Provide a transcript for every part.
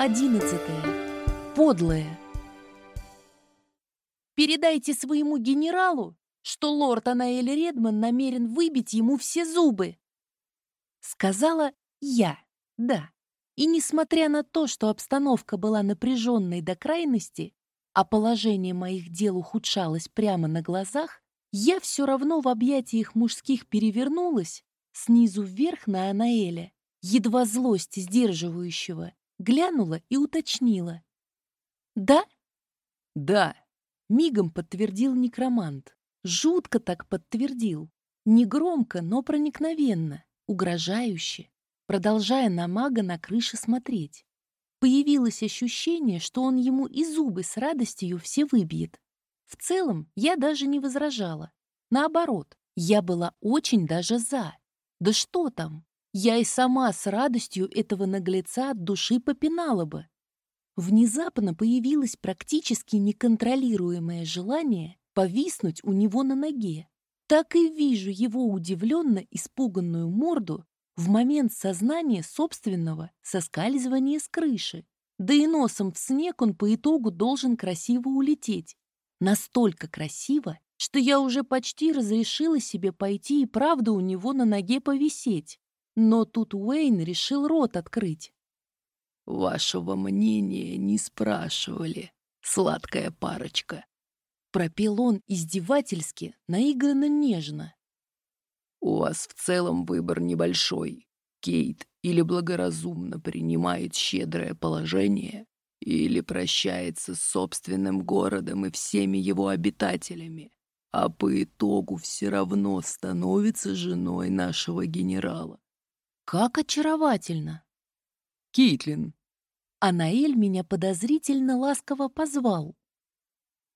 Глава одиннадцатая. Подлая. Передайте своему генералу, что лорд Анаэль Редман намерен выбить ему все зубы. Сказала я, да. И несмотря на то, что обстановка была напряженной до крайности, а положение моих дел ухудшалось прямо на глазах, я все равно в объятиях мужских перевернулась снизу вверх на Анаэля, едва злость сдерживающего, глянула и уточнила. «Да?» «Да», — мигом подтвердил некромант. Жутко так подтвердил. Негромко, но проникновенно, угрожающе, продолжая на мага на крыше смотреть. Появилось ощущение, что он ему и зубы с радостью все выбьет. В целом, я даже не возражала. Наоборот, я была очень даже за. Да что там, я и сама с радостью этого наглеца от души попинала бы. Внезапно появилось практически неконтролируемое желание повиснуть у него на ноге. Так и вижу его удивленно испуганную морду в момент сознания собственного соскальзывания с крыши. Да и носом в снег он по итогу должен красиво улететь. Настолько красиво, что я уже почти разрешила себе пойти и правда у него на ноге повисеть. Но тут Уэйн решил рот открыть. «Вашего мнения не спрашивали, сладкая парочка», — пропел он издевательски, наигранно нежно. «У вас в целом выбор небольшой. Кейт или благоразумно принимает щедрое положение, или прощается с собственным городом и всеми его обитателями, а по итогу все равно становится женой нашего генерала. Как очаровательно! Кейтлин. Анаэль меня подозрительно ласково позвал.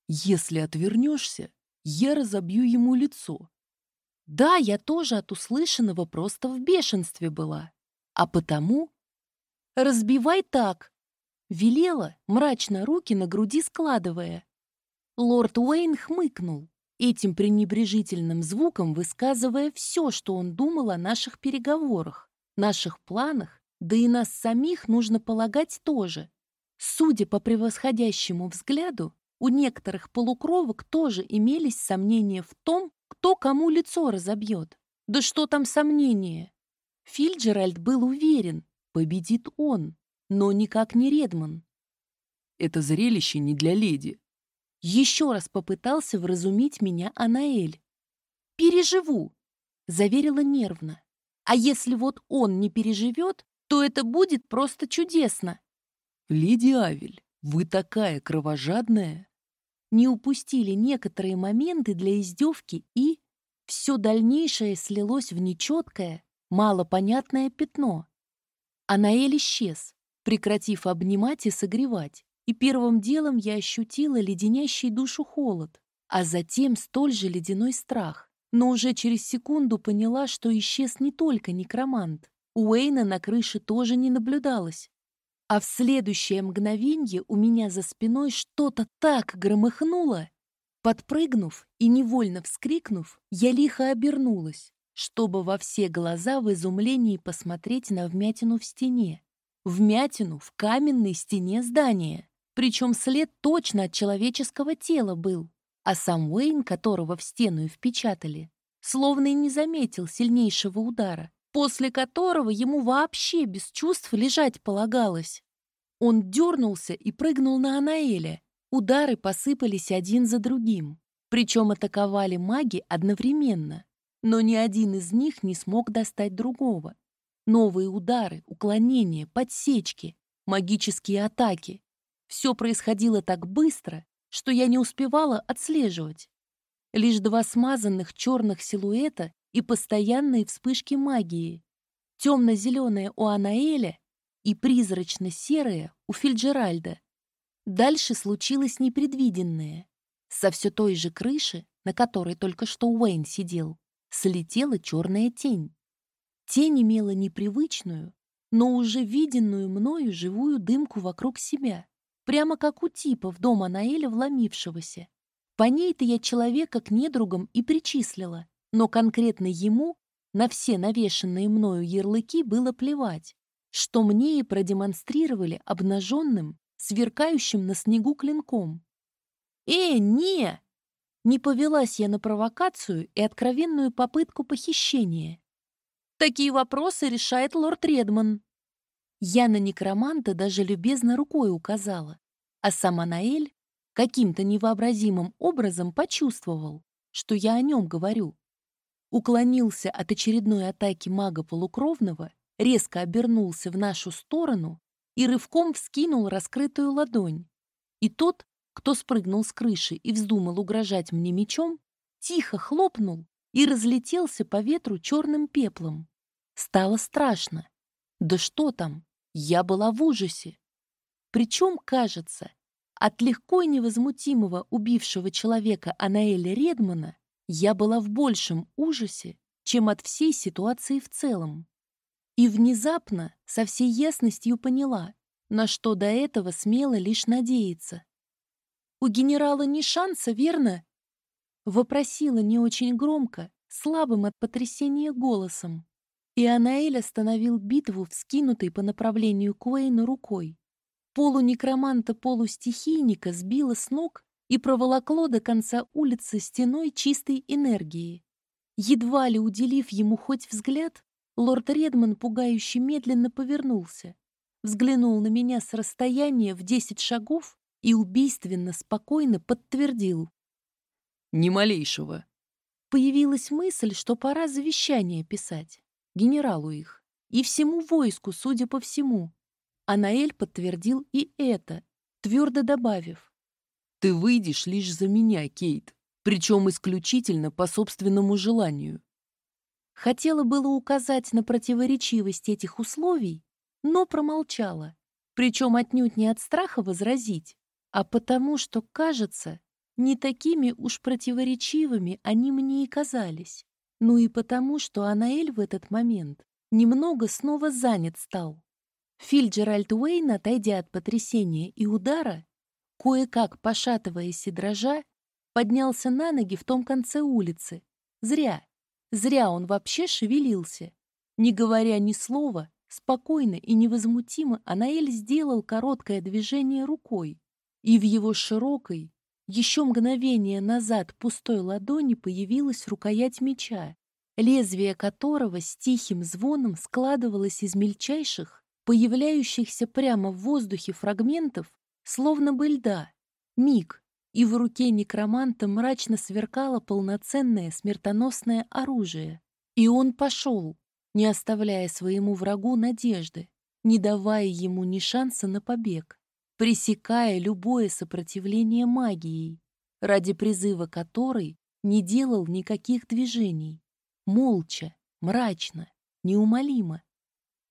Если отвернешься, я разобью ему лицо. Да, я тоже от услышанного просто в бешенстве была. А потому... «Разбивай так!» Велела, мрачно руки на груди складывая. Лорд Уэйн хмыкнул, этим пренебрежительным звуком высказывая все, что он думал о наших переговорах наших планах, да и нас самих нужно полагать тоже. Судя по превосходящему взгляду, у некоторых полукровок тоже имелись сомнения в том, кто кому лицо разобьет. Да что там сомнения? Фильджеральд был уверен, победит он, но никак не Редман. Это зрелище не для леди. Еще раз попытался вразумить меня Анаэль. «Переживу», — заверила нервно. А если вот он не переживет, то это будет просто чудесно. Леди Авель, вы такая кровожадная. Не упустили некоторые моменты для издевки и... Все дальнейшее слилось в нечеткое, малопонятное пятно. Анаэль исчез, прекратив обнимать и согревать, и первым делом я ощутила леденящий душу холод, а затем столь же ледяной страх но уже через секунду поняла, что исчез не только некромант. Уэйна на крыше тоже не наблюдалось. А в следующее мгновенье у меня за спиной что-то так громыхнуло. Подпрыгнув и невольно вскрикнув, я лихо обернулась, чтобы во все глаза в изумлении посмотреть на вмятину в стене. Вмятину в каменной стене здания. Причем след точно от человеческого тела был а сам Уэйн, которого в стену и впечатали, словно и не заметил сильнейшего удара, после которого ему вообще без чувств лежать полагалось. Он дернулся и прыгнул на Анаэля. Удары посыпались один за другим. Причем атаковали маги одновременно. Но ни один из них не смог достать другого. Новые удары, уклонения, подсечки, магические атаки. Все происходило так быстро, что я не успевала отслеживать. Лишь два смазанных черных силуэта и постоянные вспышки магии. Темно-зеленая у Анаэля и призрачно-серая у Фильджеральда. Дальше случилось непредвиденное. Со все той же крыши, на которой только что Уэйн сидел, слетела черная тень. Тень имела непривычную, но уже виденную мною живую дымку вокруг себя прямо как у типа в дом Анаэля вломившегося. По ней-то я человека к недругам и причислила, но конкретно ему на все навешанные мною ярлыки было плевать. что мне и продемонстрировали обнаженным, сверкающим на снегу клинком. «Э, не!» Не повелась я на провокацию и откровенную попытку похищения. Такие вопросы решает лорд Редман. Я на некроманта даже любезно рукой указала, а сам Анаэль каким-то невообразимым образом почувствовал, что я о нем говорю. Уклонился от очередной атаки мага полукровного, резко обернулся в нашу сторону и рывком вскинул раскрытую ладонь. И тот, кто спрыгнул с крыши и вздумал угрожать мне мечом, тихо хлопнул и разлетелся по ветру черным пеплом. Стало страшно. Да что там, я была в ужасе. Причем, кажется, от легко и невозмутимого убившего человека Анаэля Редмана я была в большем ужасе, чем от всей ситуации в целом. И внезапно со всей ясностью поняла, на что до этого смело лишь надеяться. «У генерала не шанса, верно?» Вопросила не очень громко, слабым от потрясения голосом. И Анаэль остановил битву, вскинутой по направлению к Уэйну рукой. Полунекроманта-полустихийника сбило с ног и проволокло до конца улицы стеной чистой энергии. Едва ли уделив ему хоть взгляд, лорд Редман пугающе медленно повернулся, взглянул на меня с расстояния в десять шагов и убийственно спокойно подтвердил. «Ни малейшего». Появилась мысль, что пора завещание писать, генералу их, и всему войску, судя по всему, Анаэль подтвердил и это, твердо добавив. «Ты выйдешь лишь за меня, Кейт, причем исключительно по собственному желанию». Хотела было указать на противоречивость этих условий, но промолчала, причем отнюдь не от страха возразить, а потому что, кажется, не такими уж противоречивыми они мне и казались. Ну и потому, что Анаэль в этот момент немного снова занят стал. Фильджеральд Уэйн, отойдя от потрясения и удара, кое-как пошатываясь и дрожа, поднялся на ноги в том конце улицы. Зря. Зря он вообще шевелился. Не говоря ни слова, спокойно и невозмутимо Анаэль сделал короткое движение рукой, и в его широкой, еще мгновение назад пустой ладони появилась рукоять меча, лезвие которого с тихим звоном складывалось из мельчайших, появляющихся прямо в воздухе фрагментов, словно бы льда. Миг, и в руке некроманта мрачно сверкало полноценное смертоносное оружие. И он пошел, не оставляя своему врагу надежды, не давая ему ни шанса на побег, пресекая любое сопротивление магией, ради призыва которой не делал никаких движений, молча, мрачно, неумолимо.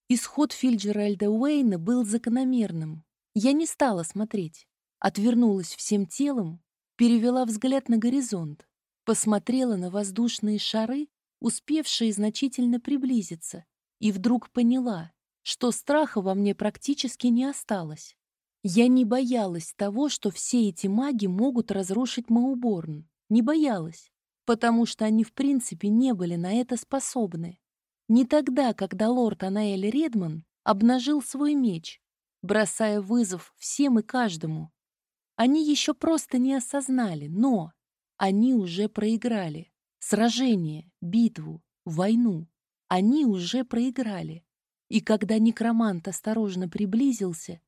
Исход Фильджеральда Уэйна был закономерным. Я не стала смотреть. Отвернулась всем телом, перевела взгляд на горизонт, посмотрела на воздушные шары, успевшие значительно приблизиться, и вдруг поняла, что страха во мне практически не осталось. Я не боялась того, что все эти маги могут разрушить Мауборн. Не боялась, потому что они в принципе не были на это способны. Не тогда, когда лорд Анаэль Редман обнажил свой меч, бросая вызов всем и каждому. Они еще просто не осознали, но они уже проиграли. Сражение, битву, войну. Они уже проиграли. И когда некромант осторожно приблизился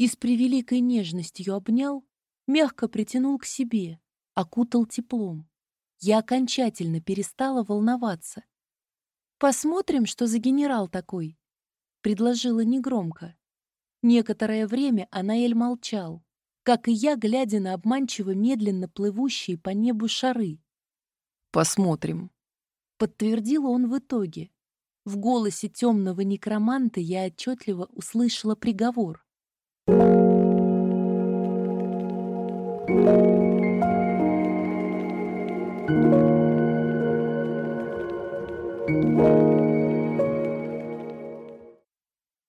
и с превеликой нежностью обнял, мягко притянул к себе, окутал теплом, я окончательно перестала волноваться «Посмотрим, что за генерал такой», — предложила негромко. Некоторое время Анаэль молчал, как и я, глядя на обманчиво медленно плывущие по небу шары. «Посмотрим», — подтвердил он в итоге. В голосе темного некроманта я отчетливо услышала приговор.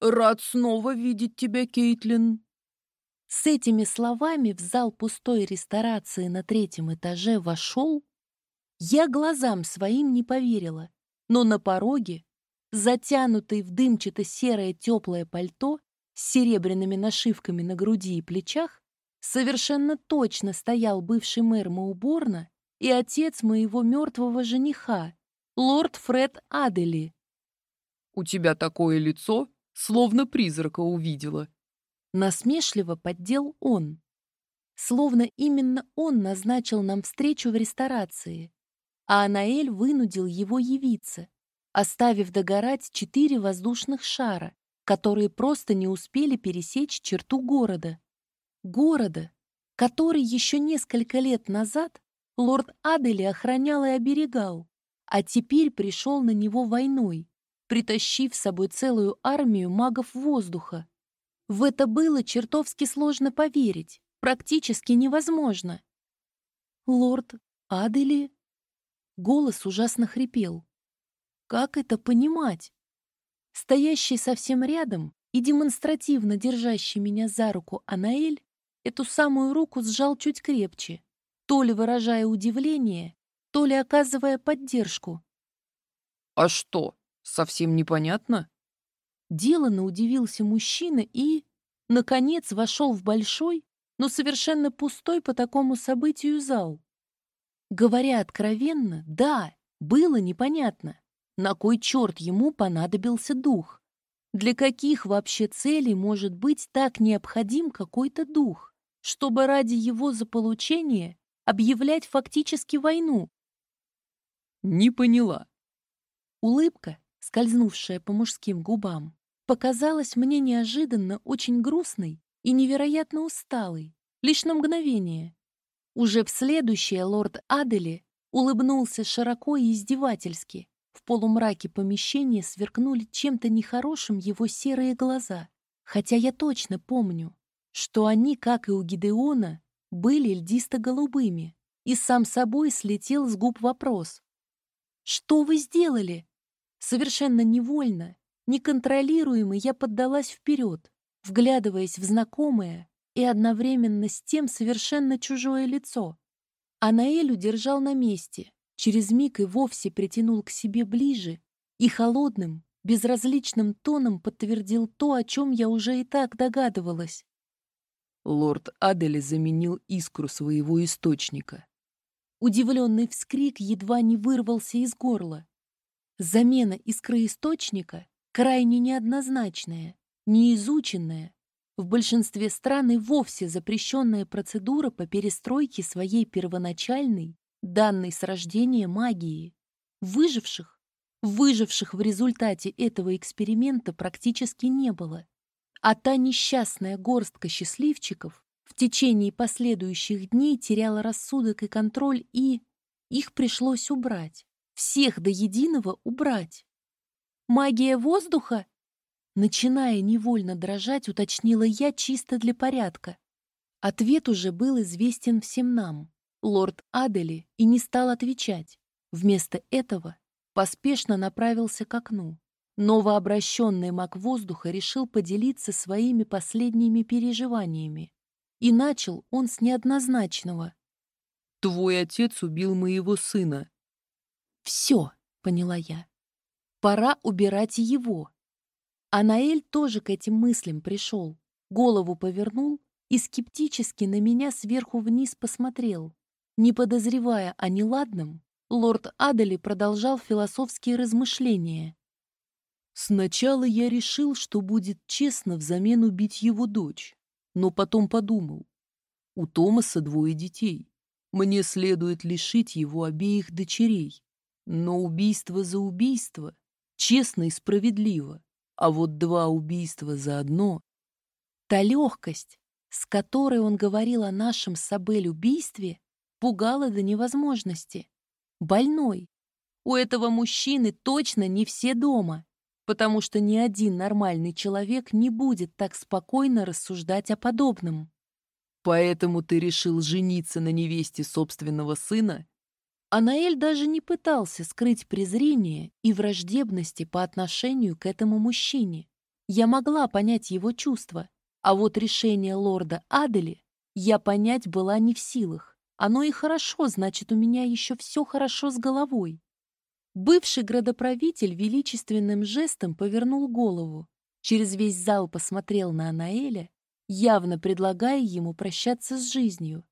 «Рад снова видеть тебя, Кейтлин!» С этими словами в зал пустой ресторации на третьем этаже вошел. Я глазам своим не поверила, но на пороге, затянутый в дымчато-серое теплое пальто с серебряными нашивками на груди и плечах, совершенно точно стоял бывший мэр Мауборна и отец моего мертвого жениха, лорд Фред Адели. «У тебя такое лицо, словно призрака увидела». Насмешливо поддел он. Словно именно он назначил нам встречу в ресторации, а Анаэль вынудил его явиться, оставив догорать четыре воздушных шара, которые просто не успели пересечь черту города. Города, который еще несколько лет назад лорд Адели охранял и оберегал, а теперь пришел на него войной, притащив с собой целую армию магов воздуха. В это было чертовски сложно поверить, практически невозможно. «Лорд Адели?» Голос ужасно хрипел. «Как это понимать?» Стоящий совсем рядом и демонстративно держащий меня за руку Анаэль эту самую руку сжал чуть крепче, то ли выражая удивление, то ли оказывая поддержку. «А что, совсем непонятно?» Делано удивился мужчина и, наконец, вошел в большой, но совершенно пустой по такому событию зал. Говоря откровенно, да, было непонятно, на кой черт ему понадобился дух. Для каких вообще целей может быть так необходим какой-то дух, чтобы ради его заполучения объявлять фактически войну? Не поняла. Улыбка, скользнувшая по мужским губам, показалась мне неожиданно очень грустной и невероятно усталой, лишь на мгновение. Уже в следующее лорд Адели улыбнулся широко и издевательски. В полумраке помещения сверкнули чем-то нехорошим его серые глаза, хотя я точно помню, что они, как и у Гидеона, были льдисто-голубыми, и сам собой слетел с губ вопрос. «Что вы сделали?» Совершенно невольно, неконтролируемо я поддалась вперед, вглядываясь в знакомое и одновременно с тем совершенно чужое лицо. Анаэль удержал на месте, через миг и вовсе притянул к себе ближе и холодным, безразличным тоном подтвердил то, о чем я уже и так догадывалась. Лорд Адели заменил искру своего источника. Удивленный вскрик едва не вырвался из горла. Замена искры источника крайне неоднозначная, неизученная, в большинстве стран и вовсе запрещенная процедура по перестройке своей первоначальной, данной с рождения магии. Выживших, выживших в результате этого эксперимента практически не было. А та несчастная горстка счастливчиков в течение последующих дней теряла рассудок и контроль, и их пришлось убрать. Всех до единого убрать. «Магия воздуха?» Начиная невольно дрожать, уточнила я чисто для порядка. Ответ уже был известен всем нам. Лорд Адели и не стал отвечать. Вместо этого поспешно направился к окну. Новообращенный маг воздуха решил поделиться своими последними переживаниями. И начал он с неоднозначного. «Твой отец убил моего сына». «Все», — поняла я. «Пора убирать его». Анаэль тоже к этим мыслям пришел, голову повернул и скептически на меня сверху вниз посмотрел. Не подозревая о неладном, лорд Адели продолжал философские размышления. «Сначала я решил, что будет честно взамен убить его дочь, но потом подумал. У Томаса двое детей. Мне следует лишить его обеих дочерей. Но убийство за убийство честно и справедливо. А вот два убийства за одно... Та легкость, с которой он говорил о нашем с Сабель убийстве, пугала до невозможности. Больной. У этого мужчины точно не все дома, потому что ни один нормальный человек не будет так спокойно рассуждать о подобном. Поэтому ты решил жениться на невесте собственного сына Анаэль даже не пытался скрыть презрение и враждебности по отношению к этому мужчине. Я могла понять его чувства, а вот решение лорда Адели я понять была не в силах. Оно и хорошо, значит, у меня еще все хорошо с головой. Бывший градоправитель величественным жестом повернул голову, через весь зал посмотрел на Анаэля, явно предлагая ему прощаться с жизнью.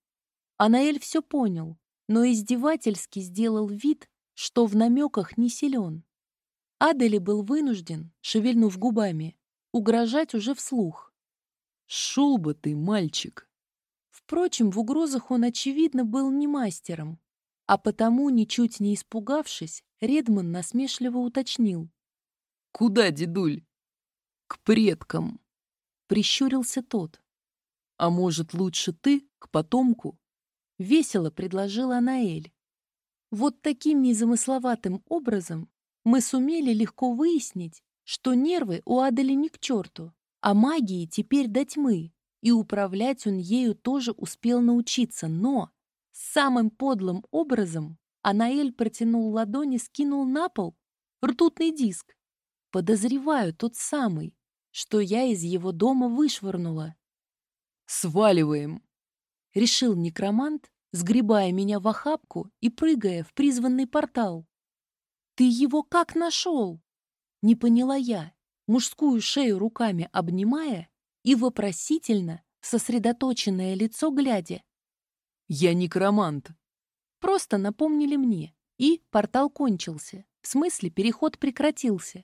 Анаэль все понял, но издевательски сделал вид, что в намеках не силен. Адели был вынужден, шевельнув губами, угрожать уже вслух. «Шел бы ты, мальчик!» Впрочем, в угрозах он, очевидно, был не мастером, а потому, ничуть не испугавшись, Редман насмешливо уточнил. «Куда, дедуль?» «К предкам», — прищурился тот. «А может, лучше ты, к потомку?» — весело предложила Анаэль. Вот таким незамысловатым образом мы сумели легко выяснить, что нервы у Адели не к черту, а магии теперь до тьмы, и управлять он ею тоже успел научиться, но самым подлым образом Анаэль протянул ладони, скинул на пол ртутный диск. Подозреваю, тот самый, что я из его дома вышвырнула. «Сваливаем!» — решил некромант, сгребая меня в охапку и прыгая в призванный портал. «Ты его как нашел?» Не поняла я, мужскую шею руками обнимая и вопросительно, сосредоточенное лицо глядя. «Я некромант», Просто напомнили мне, и портал кончился. В смысле, переход прекратился.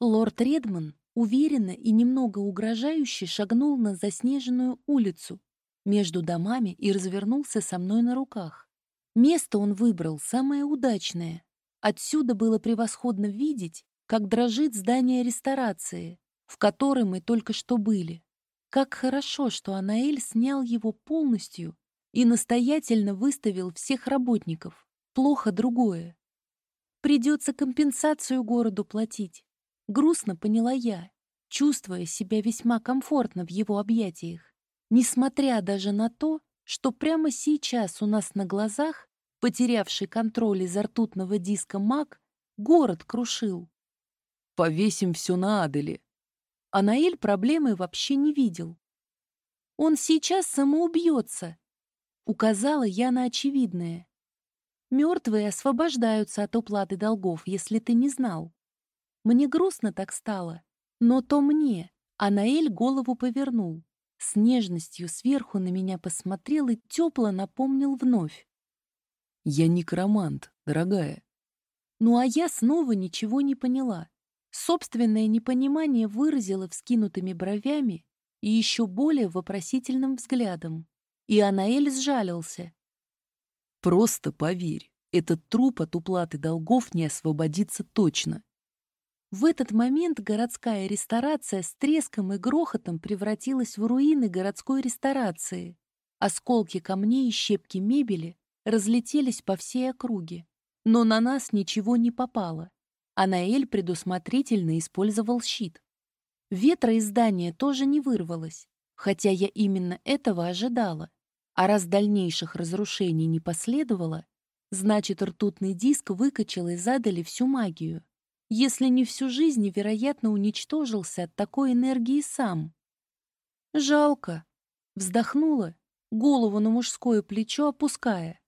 Лорд Редман уверенно и немного угрожающе шагнул на заснеженную улицу между домами и развернулся со мной на руках. Место он выбрал самое удачное. Отсюда было превосходно видеть, как дрожит здание ресторации, в которой мы только что были. Как хорошо, что Анаэль снял его полностью и настоятельно выставил всех работников. Плохо другое. Придется компенсацию городу платить. Грустно поняла я, чувствуя себя весьма комфортно в его объятиях. Несмотря даже на то, что прямо сейчас у нас на глазах, потерявший контроль из ртутного диска маг, город крушил. «Повесим все на Аделе». А Наиль проблемы вообще не видел. «Он сейчас самоубьется», Указала я на очевидное. Мертвые освобождаются от уплаты долгов, если ты не знал. Мне грустно так стало. Но то мне. А Наэль голову повернул. С нежностью сверху на меня посмотрел и тепло напомнил вновь. «Я некромант, дорогая». Ну а я снова ничего не поняла. Собственное непонимание выразило вскинутыми бровями и еще более вопросительным взглядом. И Анаэль сжалился. «Просто поверь, этот труп от уплаты долгов не освободится точно». В этот момент городская ресторация с треском и грохотом превратилась в руины городской ресторации. Осколки камней и щепки мебели разлетелись по всей округе. Но на нас ничего не попало. Анаэль предусмотрительно использовал щит. Ветра из здания тоже не вырвалось, хотя я именно этого ожидала. А раз дальнейших разрушений не последовало, значит, ртутный диск выкачал и задали всю магию. Если не всю жизнь, вероятно, уничтожился от такой энергии сам. Жалко. Вздохнула, голову на мужское плечо опуская.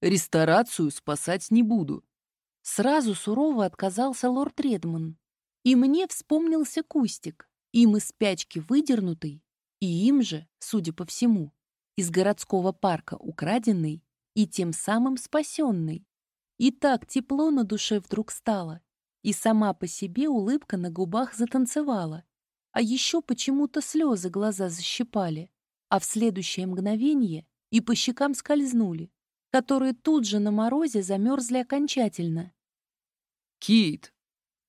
Ресторацию спасать не буду. Сразу сурово отказался лорд Редман. И мне вспомнился кустик, им из спячки выдернутый, и им же, судя по всему, из городского парка украденный и тем самым спасенный. И так тепло на душе вдруг стало, и сама по себе улыбка на губах затанцевала, а еще почему-то слезы глаза защипали, а в следующее мгновение и по щекам скользнули, которые тут же на морозе замерзли окончательно. «Кит!»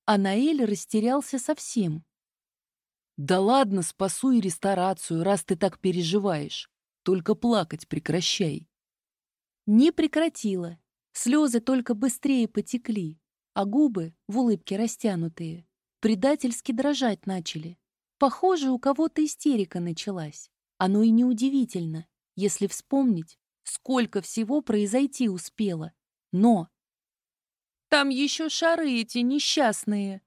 А Наэль растерялся совсем. «Да ладно, спасу и ресторацию, раз ты так переживаешь. Только плакать прекращай. Не прекратила. Слезы только быстрее потекли, а губы, в улыбке растянутые, предательски дрожать начали. Похоже, у кого-то истерика началась. Оно и неудивительно, если вспомнить, сколько всего произойти успело. Но... «Там еще шары эти несчастные!»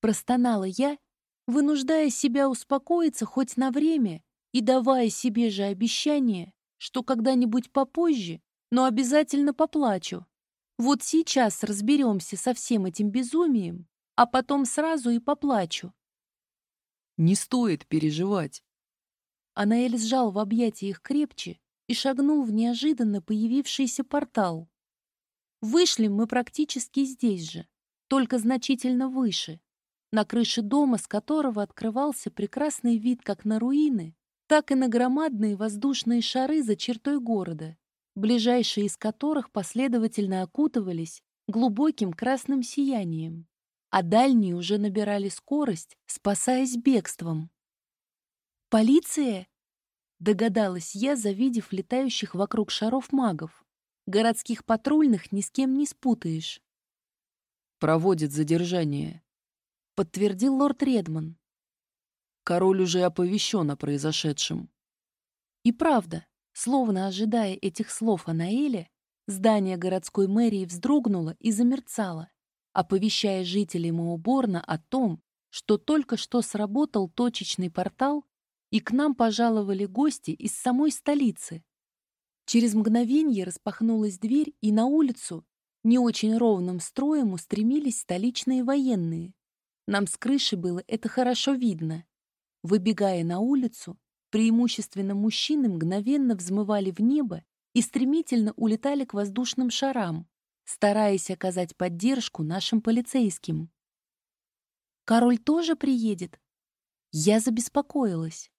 Простонала я, вынуждая себя успокоиться хоть на время и давая себе же обещание, что когда-нибудь попозже, но обязательно поплачу. Вот сейчас разберемся со всем этим безумием, а потом сразу и поплачу. Не стоит переживать. Анаэль сжал в объятиях крепче и шагнул в неожиданно появившийся портал. Вышли мы практически здесь же, только значительно выше, на крыше дома, с которого открывался прекрасный вид как на руины, так и на громадные воздушные шары за чертой города, ближайшие из которых последовательно окутывались глубоким красным сиянием, а дальние уже набирали скорость, спасаясь бегством. «Полиция?» — догадалась я, завидев летающих вокруг шаров магов. «Городских патрульных ни с кем не спутаешь». «Проводит задержание», — подтвердил лорд Редман. Король уже оповещен о произошедшем. И правда, словно ожидая этих слов Анаэля, здание городской мэрии вздрогнуло и замерцало, оповещая жителей Мауборна о том, что только что сработал точечный портал, и к нам пожаловали гости из самой столицы. Через мгновение распахнулась дверь, и на улицу не очень ровным строем устремились столичные военные. Нам с крыши было это хорошо видно. Выбегая на улицу, преимущественно мужчины мгновенно взмывали в небо и стремительно улетали к воздушным шарам, стараясь оказать поддержку нашим полицейским. «Король тоже приедет?» Я забеспокоилась.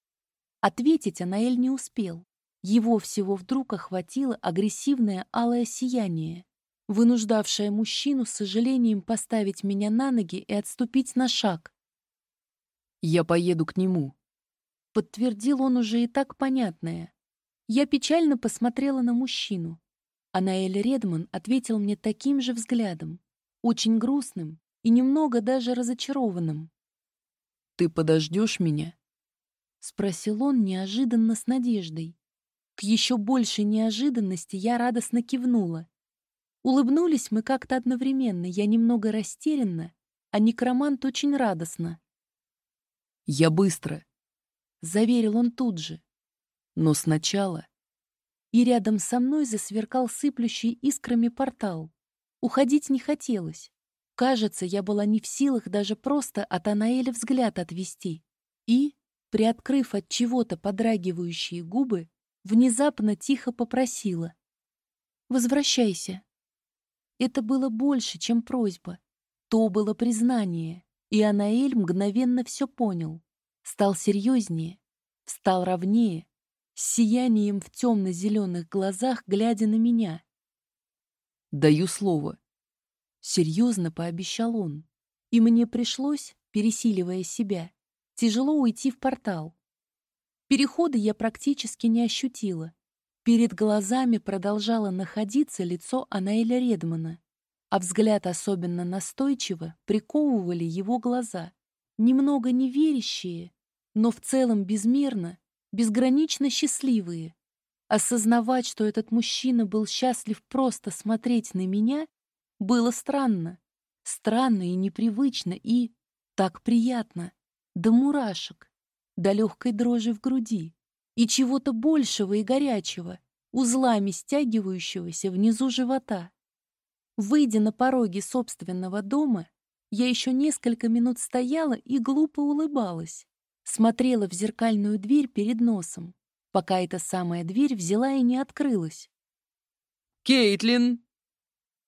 Ответить Анаэль не успел. Его всего вдруг охватило агрессивное алое сияние, вынуждавшее мужчину с сожалением поставить меня на ноги и отступить на шаг. Я поеду к нему. Подтвердил он уже и так понятное. Я печально посмотрела на мужчину. А Наэль Редман ответил мне таким же взглядом, очень грустным и немного даже разочарованным. «Ты подождешь меня?» — спросил он неожиданно с надеждой. К еще большей неожиданности я радостно кивнула. Улыбнулись мы как-то одновременно, я немного растерянна, а некромант очень радостно. Я быстро, заверил он тут же. Но сначала и рядом со мной засверкал сыплющий искрами портал. Уходить не хотелось. Кажется, я была не в силах даже просто от Анаэля взгляд отвести. И, приоткрыв от чего-то подрагивающие губы, внезапно тихо попросила. «Возвращайся». Это было больше, чем просьба. То было признание. И Анаэль мгновенно все понял. Стал серьезнее, стал ровнее, с сиянием в темно-зеленых глазах, глядя на меня. «Даю слово», — серьезно пообещал он. И мне пришлось, пересиливая себя, тяжело уйти в портал. Перехода я практически не ощутила. Перед глазами продолжало находиться лицо Анаэля Редмана а взгляд особенно настойчиво приковывали его глаза, немного неверящие, но в целом безмерно, безгранично счастливые. Осознавать, что этот мужчина был счастлив просто смотреть на меня, было странно. Странно и непривычно, и так приятно. До мурашек, до легкой дрожи в груди и чего-то большего и горячего, узлами стягивающегося внизу живота. Выйдя на пороге собственного дома, я еще несколько минут стояла и глупо улыбалась. Смотрела в зеркальную дверь перед носом, пока эта самая дверь взяла и не открылась. «Кейтлин!»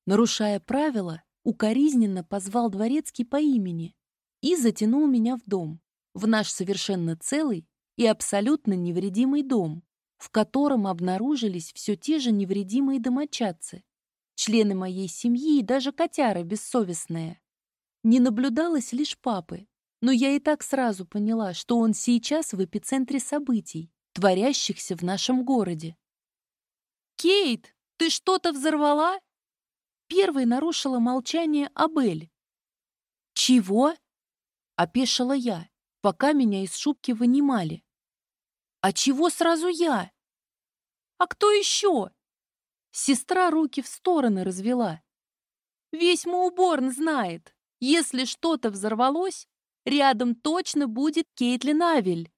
Нарушая правила, укоризненно позвал дворецкий по имени и затянул меня в дом, в наш совершенно целый и абсолютно невредимый дом, в котором обнаружились все те же невредимые домочадцы, члены моей семьи и даже котяра бессовестная. Не наблюдалось лишь папы, но я и так сразу поняла, что он сейчас в эпицентре событий, творящихся в нашем городе. «Кейт, ты что-то взорвала?» Первой нарушила молчание Абель. «Чего?» — опешила я, пока меня из шубки вынимали. «А чего сразу я?» «А кто еще?» Сестра руки в стороны развела. Весь Мауборн знает, если что-то взорвалось, рядом точно будет Кейтлин Авель.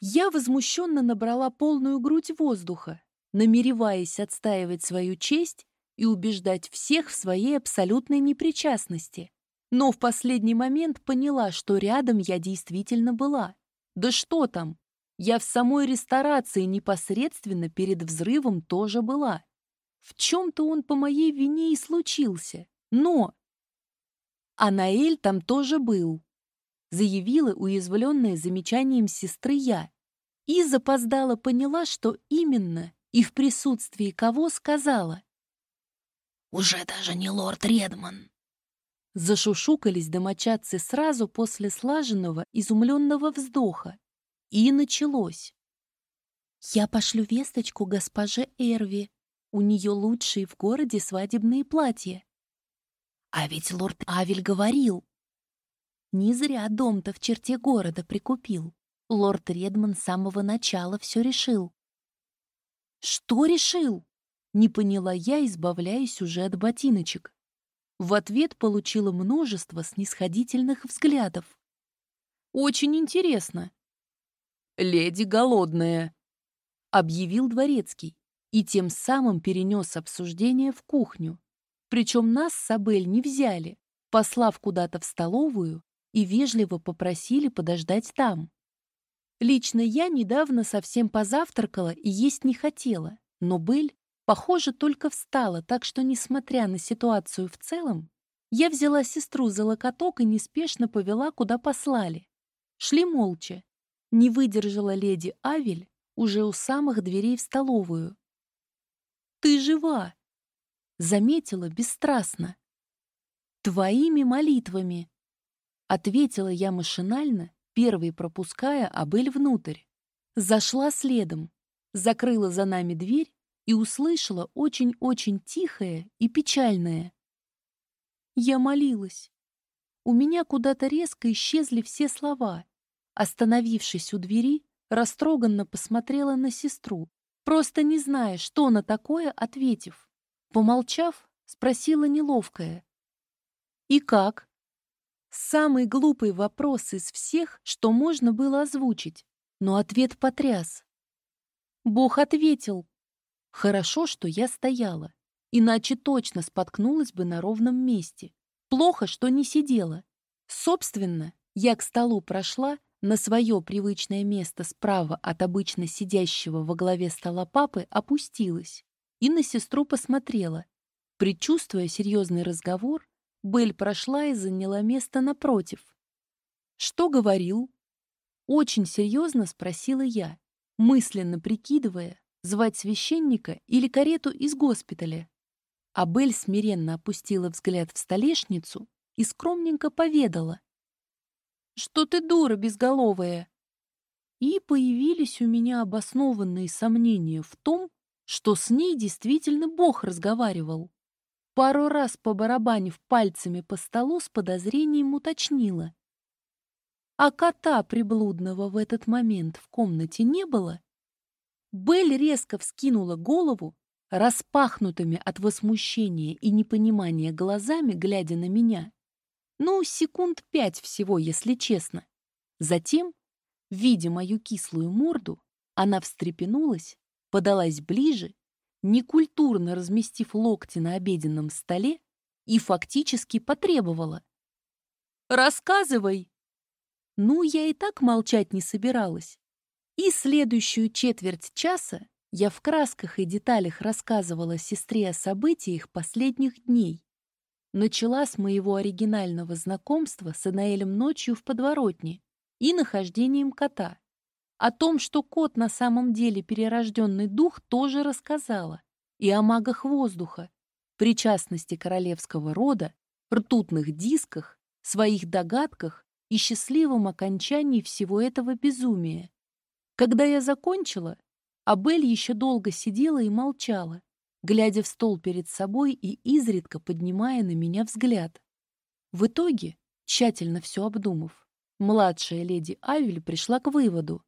Я возмущенно набрала полную грудь воздуха, намереваясь отстаивать свою честь и убеждать всех в своей абсолютной непричастности. Но в последний момент поняла, что рядом я действительно была. Да что там, я в самой ресторации непосредственно перед взрывом тоже была. В чем-то он по моей вине и случился. Но... А Наэль там тоже был. Заявила уязвленная замечанием сестры я. И запоздала поняла, что именно и в присутствии кого сказала. «Уже даже не лорд Редман». Зашушукались домочадцы сразу после слаженного, изумленного вздоха. И началось. «Я пошлю весточку госпоже Эрви. У нее лучшие в городе свадебные платья». А ведь лорд Авель говорил. Не зря дом-то в черте города прикупил. Лорд Редман с самого начала все решил. «Что решил?» Не поняла я, избавляясь уже от ботиночек. В ответ получила множество снисходительных взглядов. «Очень интересно леди голодная», — объявил дворецкий и тем самым перенес обсуждение в кухню. Причем нас с Абель не взяли, послав куда-то в столовую и вежливо попросили подождать там. Лично я недавно совсем позавтракала и есть не хотела, но Бель, похоже, только встала, так что, несмотря на ситуацию в целом, я взяла сестру за локоток и неспешно повела, куда послали. Шли молча, не выдержала леди Авель уже у самых дверей в столовую. «Ты жива!» — заметила бесстрастно. «Твоими молитвами!» — ответила я машинально, первой пропуская Абель внутрь. Зашла следом, закрыла за нами дверь и услышала очень-очень тихое и печальное. Я молилась. У меня куда-то резко исчезли все слова, Остановившись у двери, растроганно посмотрела на сестру, просто не зная, что на такое ответив. Помолчав, спросила неловкая. «И как?» Самый глупый вопрос из всех, что можно было озвучить, но ответ потряс. Бог ответил. Хорошо, что я стояла, иначе точно споткнулась бы на ровном месте. Плохо, что не сидела. Собственно, я к столу прошла на свое привычное место справа от обычно сидящего во главе стола папы опустилась и на сестру посмотрела. Предчувствуя серьезный разговор, Бель прошла и заняла место напротив. «Что говорил?» Очень серьезно спросила я, мысленно прикидывая, звать священника или карету из госпиталя. А Бель смиренно опустила взгляд в столешницу и скромненько поведала что ты дура безголовая. И появились у меня обоснованные сомнения в том, что с ней действительно Бог разговаривал. Пару раз по побарабанив пальцами по столу с подозрением уточнила. А кота приблудного в этот момент в комнате не было? Белль резко вскинула голову, распахнутыми от возмущения и непонимания глазами, глядя на меня, ну, секунд пять всего, если честно. Затем, видя мою кислую морду, она встрепенулась, подалась ближе, некультурно разместив локти на обеденном столе и фактически потребовала. «Рассказывай!» Ну, я и так молчать не собиралась. И следующую четверть часа я в красках и деталях рассказывала сестре о событиях последних дней, начала с моего оригинального знакомства с Анаэлем ночью в подворотне и нахождением кота. О том, что кот на самом деле перерожденный дух, тоже рассказала. И о магах воздуха, причастности королевского рода, ртутных дисках, своих догадках и счастливом окончании всего этого безумия. Когда я закончила, Абель еще долго сидела и молчала, глядя в стол перед собой и изредка поднимая на меня взгляд. В итоге, тщательно все обдумав, младшая леди Авель пришла к выводу.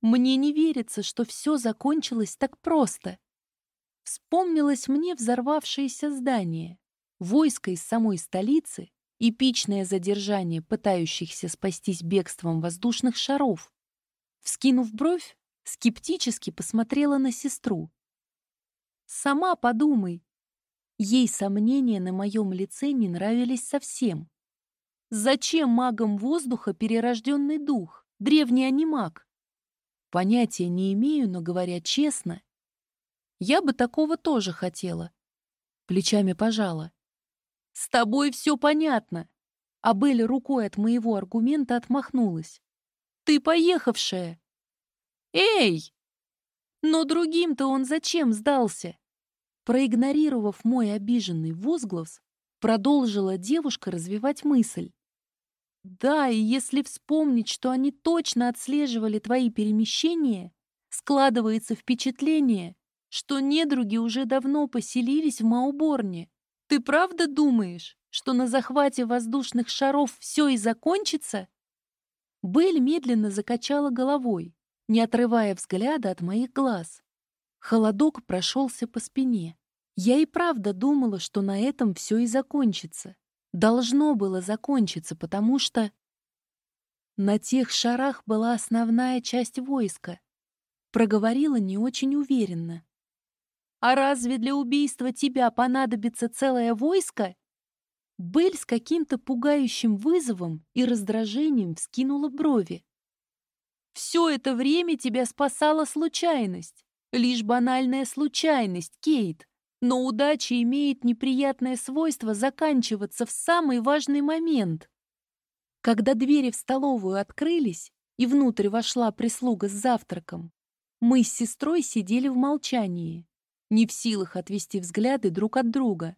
Мне не верится, что все закончилось так просто. Вспомнилось мне взорвавшееся здание, войско из самой столицы, эпичное задержание пытающихся спастись бегством воздушных шаров. Вскинув бровь, скептически посмотрела на сестру, Сама подумай, Ей сомнения на моем лице не нравились совсем. Зачем магам воздуха перерожденный дух, древний анимаг? Понятия не имею, но, говоря честно, я бы такого тоже хотела. Плечами пожала. С тобой все понятно. А Белль рукой от моего аргумента отмахнулась. Ты поехавшая. Эй! Но другим-то он зачем сдался? Проигнорировав мой обиженный возглас, продолжила девушка развивать мысль. Да, и если вспомнить, что они точно отслеживали твои перемещения, складывается впечатление, что недруги уже давно поселились в Мауборне. Ты правда думаешь, что на захвате воздушных шаров все и закончится? Белль медленно закачала головой, не отрывая взгляда от моих глаз. Холодок прошелся по спине. Я и правда думала, что на этом все и закончится должно было закончиться, потому что на тех шарах была основная часть войска. Проговорила не очень уверенно. «А разве для убийства тебя понадобится целое войско?» Бель с каким-то пугающим вызовом и раздражением вскинула брови. «Все это время тебя спасала случайность. Лишь банальная случайность, Кейт. Но удача имеет неприятное свойство заканчиваться в самый важный момент. Когда двери в столовую открылись, и внутрь вошла прислуга с завтраком, мы с сестрой сидели в молчании, не в силах отвести взгляды друг от друга.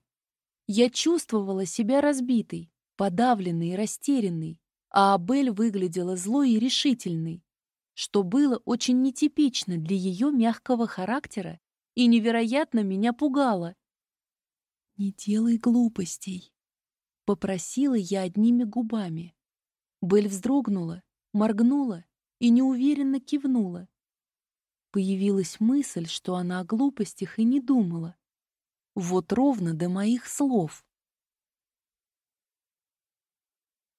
Я чувствовала себя разбитой, подавленной и растерянной, а Абель выглядела злой и решительной, что было очень нетипично для ее мягкого характера и невероятно меня пугало. «Не делай глупостей», — попросила я одними губами. Бель вздрогнула, моргнула и неуверенно кивнула. Появилась мысль, что она о глупостях и не думала. Вот ровно до моих слов.